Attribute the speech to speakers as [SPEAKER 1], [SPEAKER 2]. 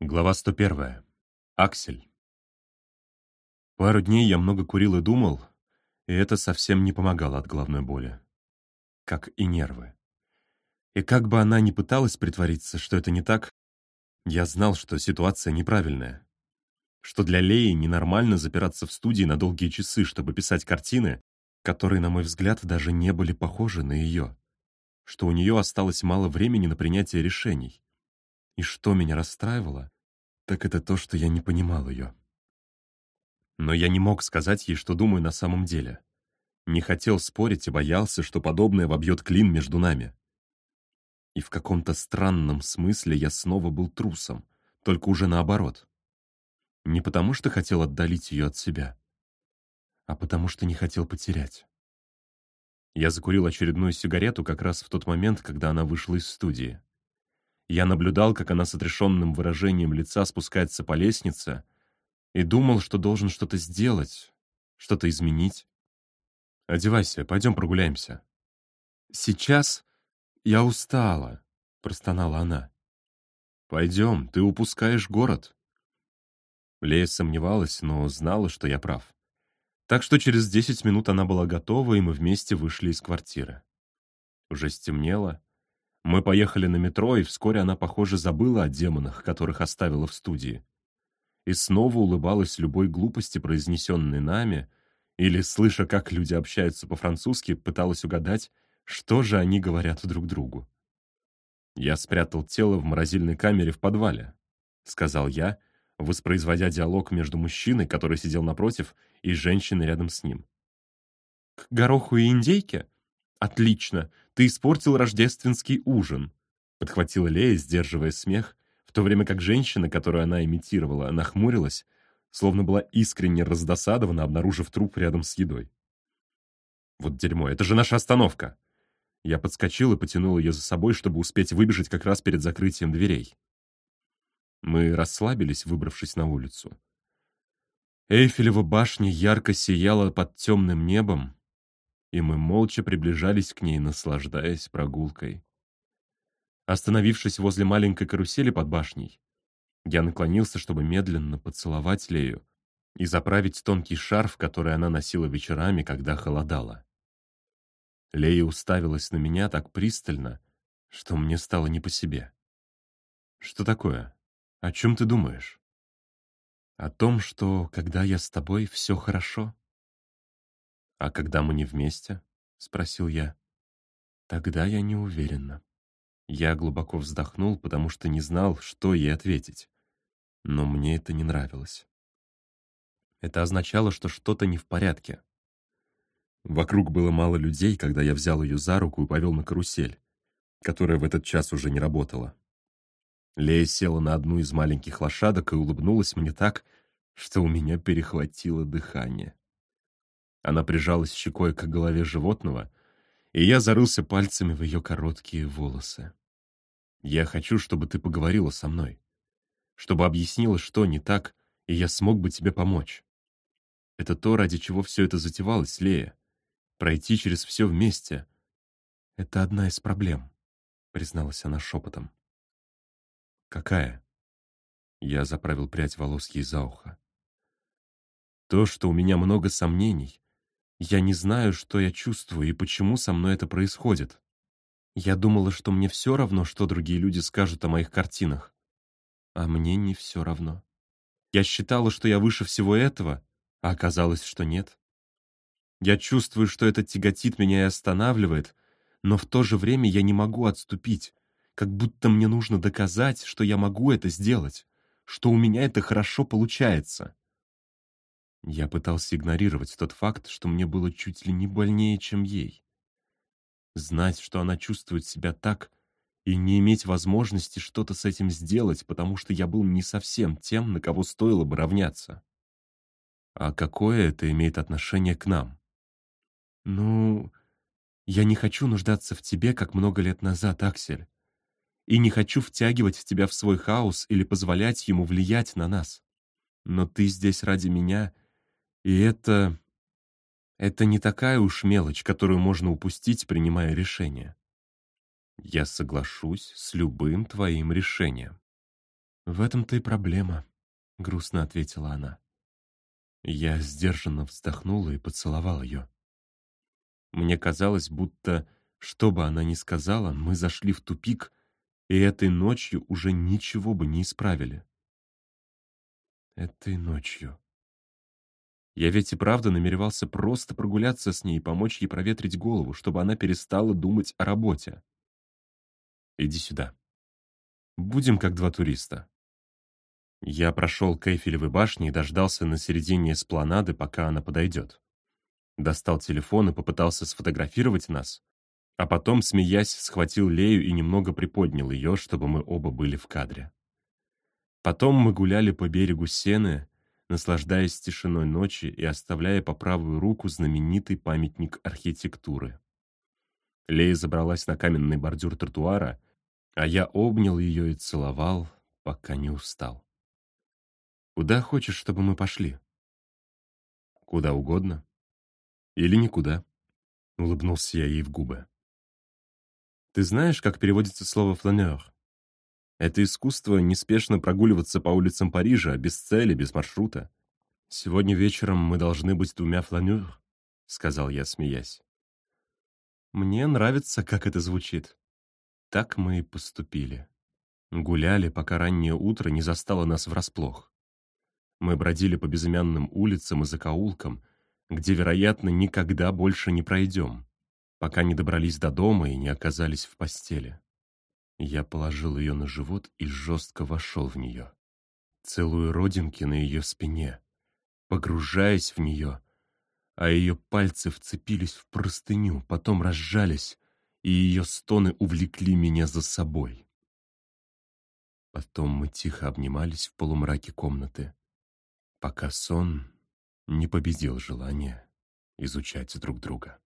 [SPEAKER 1] Глава 101. Аксель. Пару дней я много курил и думал, и это совсем не помогало от головной боли. Как и нервы. И как бы она ни пыталась притвориться, что это не так, я знал, что ситуация неправильная. Что для Леи ненормально запираться в студии на долгие часы, чтобы писать картины, которые, на мой взгляд, даже не были похожи на ее. Что у нее осталось мало времени на принятие решений и что меня расстраивало, так это то, что я не понимал ее. Но я не мог сказать ей, что думаю на самом деле. Не хотел спорить и боялся, что подобное вобьет клин между нами. И в каком-то странном смысле я снова был трусом, только уже наоборот. Не потому что хотел отдалить ее от себя, а потому что не хотел потерять. Я закурил очередную сигарету как раз в тот момент, когда она вышла из студии. Я наблюдал, как она с отрешенным выражением лица спускается по лестнице, и думал, что должен что-то сделать, что-то изменить. «Одевайся, пойдем прогуляемся». «Сейчас я устала», — простонала она. «Пойдем, ты упускаешь город». Лея сомневалась, но знала, что я прав. Так что через десять минут она была готова, и мы вместе вышли из квартиры. Уже стемнело, мы поехали на метро, и вскоре она, похоже, забыла о демонах, которых оставила в студии. И снова улыбалась любой глупости, произнесенной нами, или, слыша, как люди общаются по-французски, пыталась угадать, что же они говорят друг другу. «Я спрятал тело в морозильной камере в подвале», — сказал я, воспроизводя диалог между мужчиной, который сидел напротив, и женщиной рядом с ним. «К гороху и индейке? Отлично! Ты испортил рождественский ужин», — подхватила Лея, сдерживая смех, в то время как женщина, которую она имитировала, нахмурилась, словно была искренне раздосадована, обнаружив труп рядом с едой. «Вот дерьмо, это же наша остановка!» Я подскочил и потянул ее за собой, чтобы успеть выбежать как раз перед закрытием дверей. Мы расслабились, выбравшись на улицу. Эйфелева башня ярко сияла под темным небом, и мы молча приближались к ней, наслаждаясь прогулкой. Остановившись возле маленькой карусели под башней, я наклонился, чтобы медленно поцеловать Лею и заправить тонкий шарф, который она носила вечерами, когда холодало. Лея уставилась на меня так пристально, что мне стало не по себе. «Что такое? О чем ты думаешь?» «О том, что, когда я с тобой, все хорошо», «А когда мы не вместе?» — спросил я. «Тогда я не уверена». Я глубоко вздохнул, потому что не знал, что ей ответить. Но мне это не нравилось. Это означало, что что-то не в порядке. Вокруг было мало людей, когда я взял ее за руку и повел на карусель, которая в этот час уже не работала. Лея села на одну из маленьких лошадок и улыбнулась мне так, что у меня перехватило дыхание. Она прижалась щекой к голове животного, и я зарылся пальцами в ее короткие волосы. «Я хочу, чтобы ты поговорила со мной, чтобы объяснила, что не так, и я смог бы тебе помочь. Это то, ради чего все это затевалось, Лея. Пройти через все вместе. Это одна из проблем», — призналась она шепотом. «Какая?» Я заправил прядь волос ей за ухо. «То, что у меня много сомнений, я не знаю, что я чувствую и почему со мной это происходит. Я думала, что мне все равно, что другие люди скажут о моих картинах. А мне не все равно. Я считала, что я выше всего этого, а оказалось, что нет. Я чувствую, что это тяготит меня и останавливает, но в то же время я не могу отступить, как будто мне нужно доказать, что я могу это сделать, что у меня это хорошо получается. Я пытался игнорировать тот факт, что мне было чуть ли не больнее, чем ей. Знать, что она чувствует себя так, и не иметь возможности что-то с этим сделать, потому что я был не совсем тем, на кого стоило бы равняться. А какое это имеет отношение к нам? Ну, я не хочу нуждаться в тебе, как много лет назад, Аксель. И не хочу втягивать тебя в свой хаос или позволять ему влиять на нас. Но ты здесь ради меня — и это... Это не такая уж мелочь, которую можно упустить, принимая решение. Я соглашусь с любым твоим решением. «В этом-то и проблема», — грустно ответила она. Я сдержанно вздохнула и поцеловал ее. Мне казалось, будто, что бы она ни сказала, мы зашли в тупик, и этой ночью уже ничего бы не исправили. Этой ночью. Я ведь и правда намеревался просто прогуляться с ней и помочь ей проветрить голову, чтобы она перестала думать о работе. Иди сюда. Будем как два туриста. Я прошел к Эйфелевой башне и дождался на середине эспланады, пока она подойдет. Достал телефон и попытался сфотографировать нас, а потом, смеясь, схватил Лею и немного приподнял ее, чтобы мы оба были в кадре. Потом мы гуляли по берегу Сены, наслаждаясь тишиной ночи и оставляя по правую руку знаменитый памятник архитектуры. Лея забралась на каменный бордюр тротуара, а я обнял ее и целовал, пока не устал. «Куда хочешь, чтобы мы пошли?» «Куда угодно. Или никуда», — улыбнулся я ей в губы. «Ты знаешь, как переводится слово «фланер»?» Это искусство неспешно прогуливаться по улицам Парижа, без цели, без маршрута. «Сегодня вечером мы должны быть двумя фланюр», — сказал я, смеясь. «Мне нравится, как это звучит». Так мы и поступили. Гуляли, пока раннее утро не застало нас врасплох. Мы бродили по безымянным улицам и закоулкам, где, вероятно, никогда больше не пройдем, пока не добрались до дома и не оказались в постели. Я положил ее на живот и жестко вошел в нее. Целую родинки на ее спине, погружаясь в нее, а ее пальцы вцепились в простыню, потом разжались, и ее стоны увлекли меня за собой. Потом мы тихо обнимались в полумраке комнаты, пока сон не победил желание изучать друг друга.